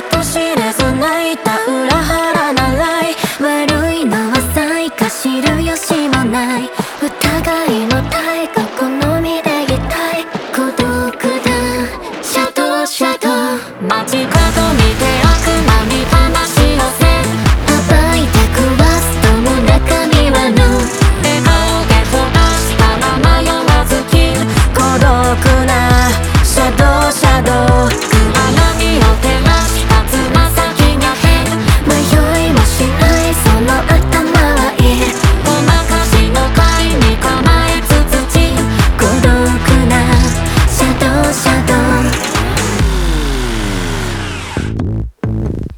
人知れず泣いた裏腹なライブル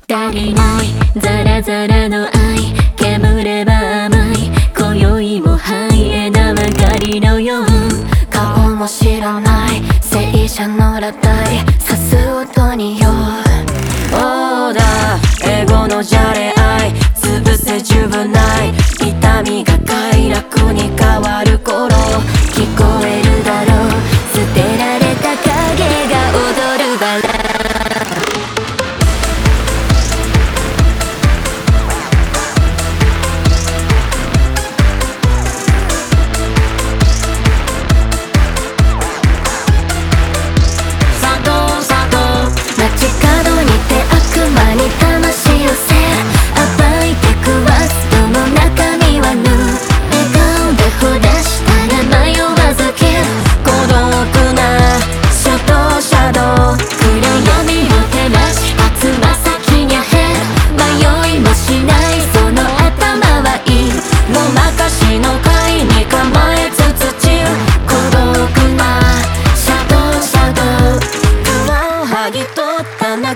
足りない。ザラザラの愛。煙れば甘い。今宵も灰ナばかりのよう。顔も知らない。聖者の裸体刺す音によオーダー。エゴのじゃれ。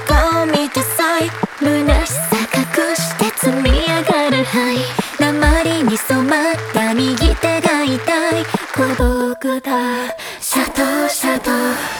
顎を満さい虚しさ隠して積み上がる灰。鉛に染まった右手が痛い。孤独だ。シャトーシャト